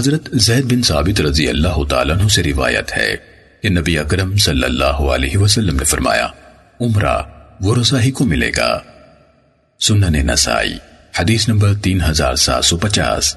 حضرت زید بن ثابت رضی اللہ تعالیٰ عنہ سے روایت ہے کہ نبی اکرم صلی اللہ علیہ وسلم نے فرمایا، عمرہ وہ رضاہی کو ملے گا۔ سنن نسائی، حدیث نمبر تین ہزار سات سو پچاس۔